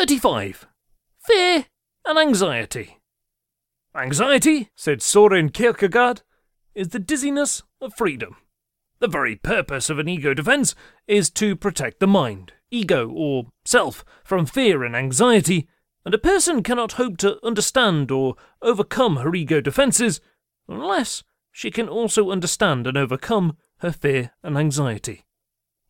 35. Fear and anxiety. Anxiety, said Soren Kierkegaard, is the dizziness of freedom. The very purpose of an ego defense is to protect the mind, ego, or self from fear and anxiety, and a person cannot hope to understand or overcome her ego defenses unless she can also understand and overcome her fear and anxiety.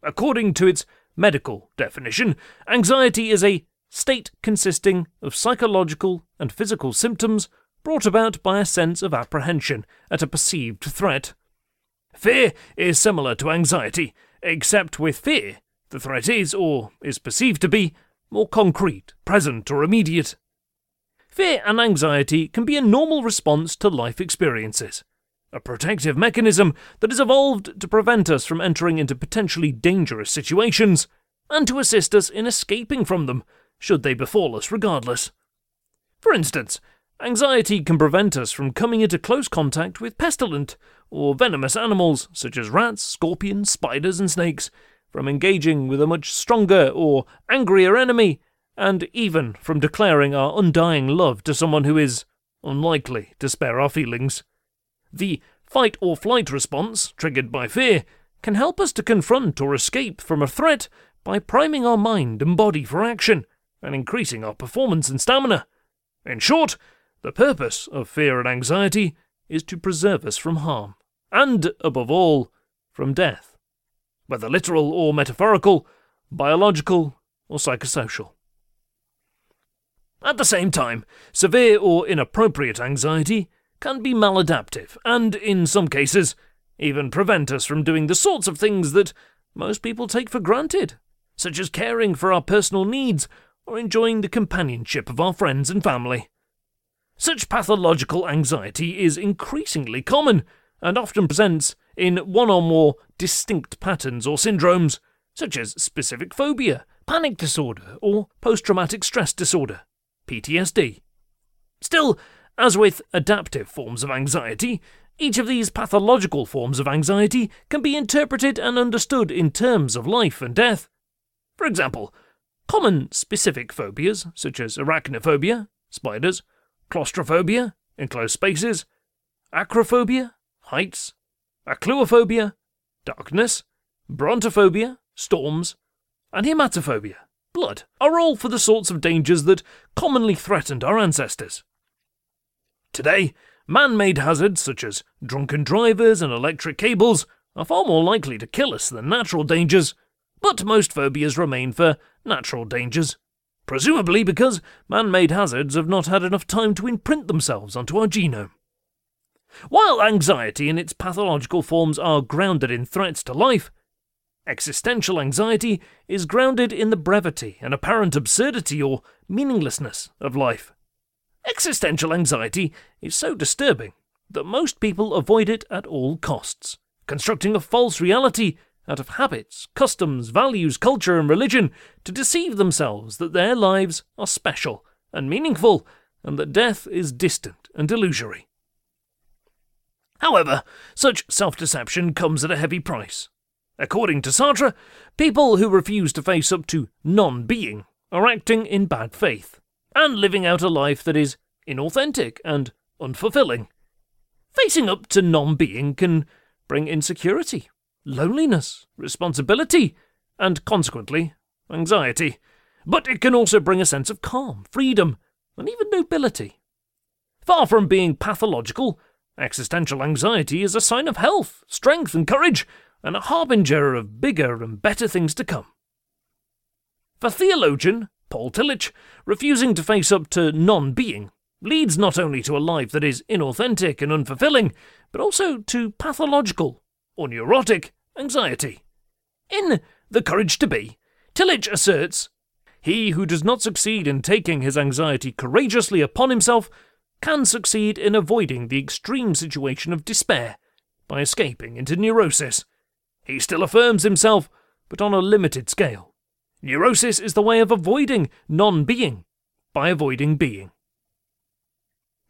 According to its medical definition, anxiety is a state consisting of psychological and physical symptoms brought about by a sense of apprehension at a perceived threat. Fear is similar to anxiety, except with fear, the threat is, or is perceived to be, more concrete, present, or immediate. Fear and anxiety can be a normal response to life experiences, a protective mechanism that has evolved to prevent us from entering into potentially dangerous situations and to assist us in escaping from them should they befall us regardless. For instance, anxiety can prevent us from coming into close contact with pestilent or venomous animals such as rats, scorpions, spiders, and snakes, from engaging with a much stronger or angrier enemy, and even from declaring our undying love to someone who is unlikely to spare our feelings. The fight or flight response, triggered by fear, can help us to confront or escape from a threat by priming our mind and body for action and increasing our performance and stamina. In short, the purpose of fear and anxiety is to preserve us from harm, and, above all, from death, whether literal or metaphorical, biological or psychosocial. At the same time, severe or inappropriate anxiety can be maladaptive, and in some cases, even prevent us from doing the sorts of things that most people take for granted, such as caring for our personal needs or enjoying the companionship of our friends and family. Such pathological anxiety is increasingly common and often presents in one or more distinct patterns or syndromes, such as specific phobia, panic disorder, or post traumatic stress disorder, PTSD. Still, as with adaptive forms of anxiety, each of these pathological forms of anxiety can be interpreted and understood in terms of life and death. For example, Common specific phobias, such as arachnophobia, spiders, claustrophobia, enclosed spaces, acrophobia, heights, acluophobia, darkness, brontophobia, storms, and hematophobia, blood, are all for the sorts of dangers that commonly threatened our ancestors. Today, man made hazards such as drunken drivers and electric cables are far more likely to kill us than natural dangers, but most phobias remain for natural dangers. Presumably because man made hazards have not had enough time to imprint themselves onto our genome. While anxiety in its pathological forms are grounded in threats to life, existential anxiety is grounded in the brevity and apparent absurdity or meaninglessness of life. Existential anxiety is so disturbing that most people avoid it at all costs, constructing a false reality out of habits, customs, values, culture, and religion to deceive themselves that their lives are special and meaningful and that death is distant and illusory. However, such self deception comes at a heavy price. According to Sartre, people who refuse to face up to non being are acting in bad faith and living out a life that is inauthentic and unfulfilling. Facing up to non being can bring insecurity, loneliness, responsibility, and consequently, anxiety. But it can also bring a sense of calm, freedom, and even nobility. Far from being pathological, existential anxiety is a sign of health, strength, and courage, and a harbinger of bigger and better things to come. For theologian Paul Tillich, refusing to face up to non being leads not only to a life that is inauthentic and unfulfilling, but also to pathological or neurotic anxiety. In The Courage to Be, Tillich asserts he who does not succeed in taking his anxiety courageously upon himself can succeed in avoiding the extreme situation of despair by escaping into neurosis. He still affirms himself, but on a limited scale. Neurosis is the way of avoiding non being by avoiding being.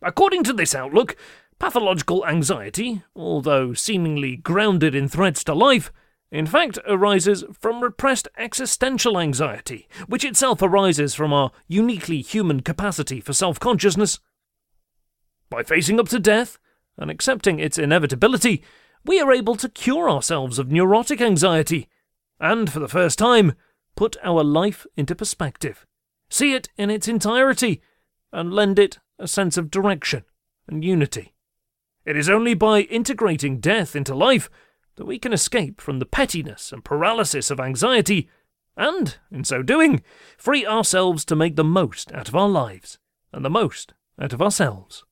According to this outlook, Pathological anxiety, although seemingly grounded in threats to life, in fact, arises from repressed existential anxiety, which itself arises from our uniquely human capacity for self consciousness. By facing up to death and accepting its inevitability, we are able to cure ourselves of neurotic anxiety and, for the first time, put our life into perspective, see it in its entirety, and lend it a sense of direction and unity. It is only by integrating death into life that we can escape from the pettiness and paralysis of anxiety, and, in so doing, free ourselves to make the most out of our lives and the most out of ourselves.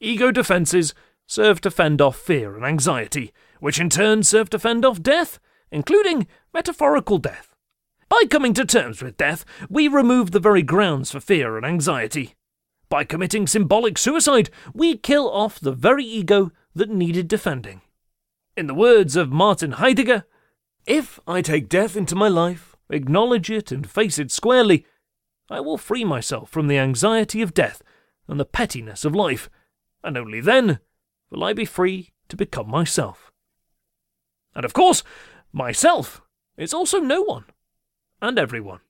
Ego defenses serve to fend off fear and anxiety, which in turn serve to fend off death, including metaphorical death. By coming to terms with death, we remove the very grounds for fear and anxiety. By committing symbolic suicide, we kill off the very ego that needed defending. In the words of Martin Heidegger, if I take death into my life, acknowledge it, and face it squarely, I will free myself from the anxiety of death and the pettiness of life, and only then will I be free to become myself. And of course, myself is also no one and everyone.